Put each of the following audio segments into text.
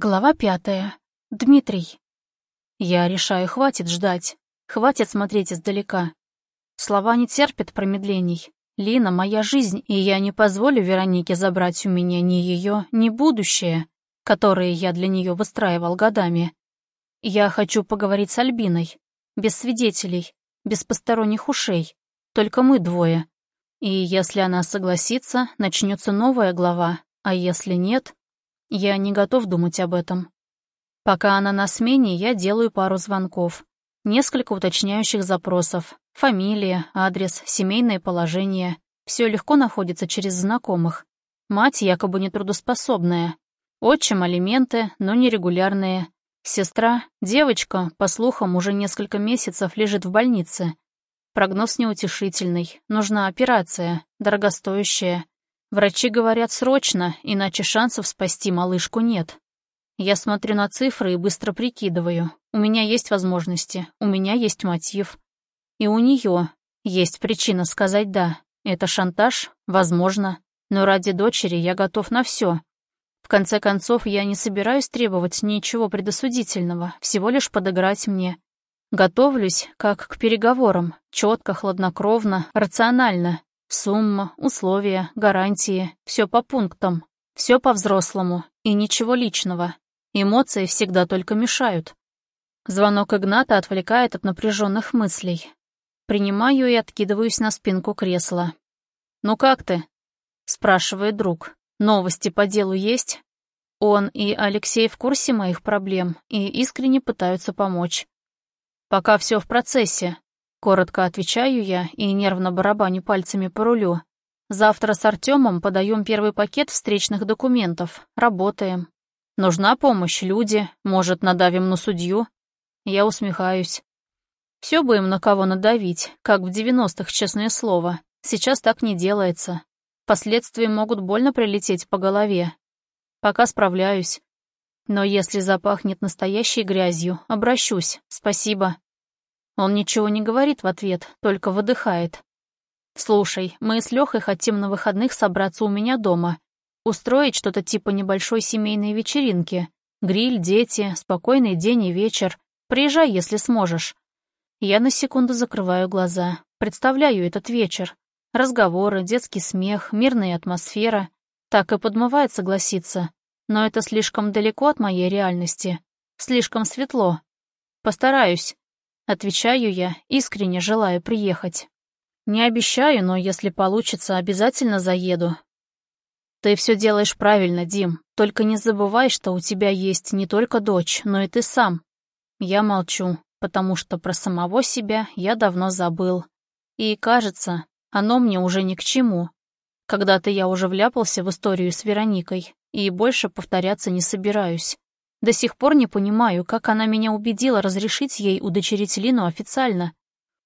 Глава пятая. Дмитрий. Я решаю, хватит ждать. Хватит смотреть издалека. Слова не терпят промедлений. Лина — моя жизнь, и я не позволю Веронике забрать у меня ни ее, ни будущее, которое я для нее выстраивал годами. Я хочу поговорить с Альбиной. Без свидетелей, без посторонних ушей. Только мы двое. И если она согласится, начнется новая глава, а если нет, я не готов думать об этом. Пока она на смене, я делаю пару звонков. Несколько уточняющих запросов. Фамилия, адрес, семейное положение. Все легко находится через знакомых. Мать якобы нетрудоспособная. Отчим алименты, но нерегулярные. Сестра, девочка, по слухам, уже несколько месяцев лежит в больнице. Прогноз неутешительный. Нужна операция, дорогостоящая. Врачи говорят срочно, иначе шансов спасти малышку нет. Я смотрю на цифры и быстро прикидываю. У меня есть возможности, у меня есть мотив. И у нее есть причина сказать «да». Это шантаж? Возможно. Но ради дочери я готов на все. В конце концов, я не собираюсь требовать ничего предосудительного, всего лишь подыграть мне. Готовлюсь, как к переговорам, четко, хладнокровно, рационально, Сумма, условия, гарантии, все по пунктам, все по-взрослому и ничего личного. Эмоции всегда только мешают. Звонок Игната отвлекает от напряженных мыслей. Принимаю и откидываюсь на спинку кресла. «Ну как ты?» — спрашивает друг. «Новости по делу есть?» Он и Алексей в курсе моих проблем и искренне пытаются помочь. «Пока все в процессе», Коротко отвечаю я и нервно барабаню пальцами по рулю. Завтра с Артемом подаем первый пакет встречных документов. Работаем. Нужна помощь, люди. Может, надавим на судью? Я усмехаюсь. Все бы им на кого надавить, как в девяностых, честное слово. Сейчас так не делается. Последствия могут больно прилететь по голове. Пока справляюсь. Но если запахнет настоящей грязью, обращусь. Спасибо. Он ничего не говорит в ответ, только выдыхает. «Слушай, мы с Лёхой хотим на выходных собраться у меня дома. Устроить что-то типа небольшой семейной вечеринки. Гриль, дети, спокойный день и вечер. Приезжай, если сможешь». Я на секунду закрываю глаза. Представляю этот вечер. Разговоры, детский смех, мирная атмосфера. Так и подмывает согласиться. Но это слишком далеко от моей реальности. Слишком светло. Постараюсь. Отвечаю я, искренне желаю приехать. Не обещаю, но если получится, обязательно заеду. Ты все делаешь правильно, Дим. Только не забывай, что у тебя есть не только дочь, но и ты сам. Я молчу, потому что про самого себя я давно забыл. И, кажется, оно мне уже ни к чему. Когда-то я уже вляпался в историю с Вероникой, и больше повторяться не собираюсь. До сих пор не понимаю, как она меня убедила разрешить ей удочерить Лину официально.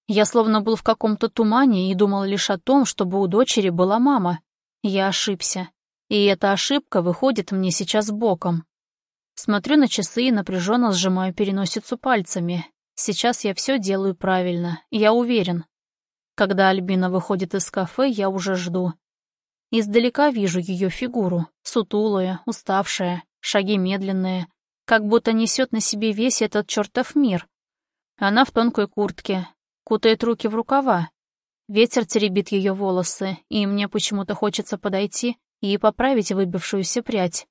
Я словно был в каком-то тумане и думал лишь о том, чтобы у дочери была мама. Я ошибся. И эта ошибка выходит мне сейчас боком. Смотрю на часы и напряженно сжимаю переносицу пальцами. Сейчас я все делаю правильно, я уверен. Когда Альбина выходит из кафе, я уже жду. Издалека вижу ее фигуру, сутулая, уставшая, шаги медленные, как будто несет на себе весь этот чертов мир. Она в тонкой куртке, кутает руки в рукава. Ветер теребит ее волосы, и мне почему-то хочется подойти и поправить выбившуюся прядь.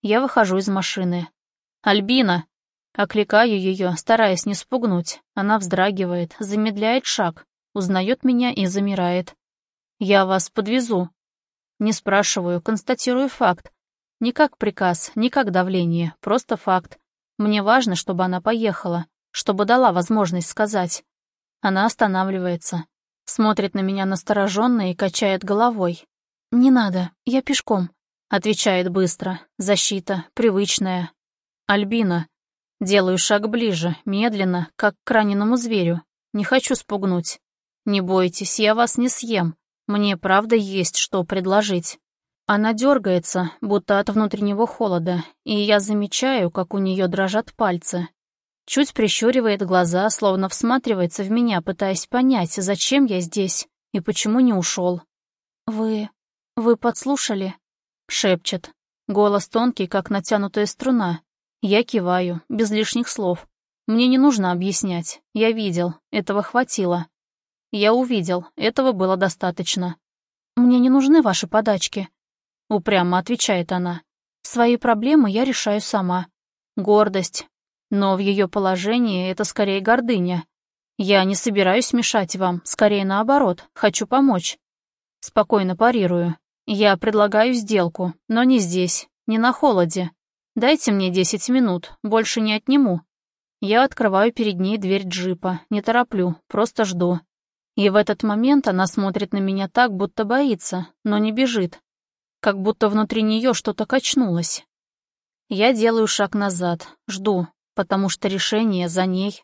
Я выхожу из машины. «Альбина!» Окликаю ее, стараясь не спугнуть. Она вздрагивает, замедляет шаг, узнает меня и замирает. «Я вас подвезу». Не спрашиваю, констатирую факт, не как приказ, не как давление, просто факт. Мне важно, чтобы она поехала, чтобы дала возможность сказать. Она останавливается, смотрит на меня настороженно и качает головой. «Не надо, я пешком», — отвечает быстро. Защита, привычная. «Альбина». Делаю шаг ближе, медленно, как к раненому зверю. Не хочу спугнуть. «Не бойтесь, я вас не съем. Мне правда есть что предложить». Она дергается, будто от внутреннего холода, и я замечаю, как у нее дрожат пальцы. Чуть прищуривает глаза, словно всматривается в меня, пытаясь понять, зачем я здесь и почему не ушел. «Вы... вы подслушали?» — шепчет. Голос тонкий, как натянутая струна. Я киваю, без лишних слов. Мне не нужно объяснять. Я видел, этого хватило. Я увидел, этого было достаточно. «Мне не нужны ваши подачки», — упрямо отвечает она. «Свои проблемы я решаю сама. Гордость. Но в ее положении это скорее гордыня. Я не собираюсь мешать вам, скорее наоборот, хочу помочь. Спокойно парирую. Я предлагаю сделку, но не здесь, не на холоде. Дайте мне десять минут, больше не отниму. Я открываю перед ней дверь джипа, не тороплю, просто жду. И в этот момент она смотрит на меня так, будто боится, но не бежит. Как будто внутри нее что-то качнулось. Я делаю шаг назад, жду, потому что решение за ней.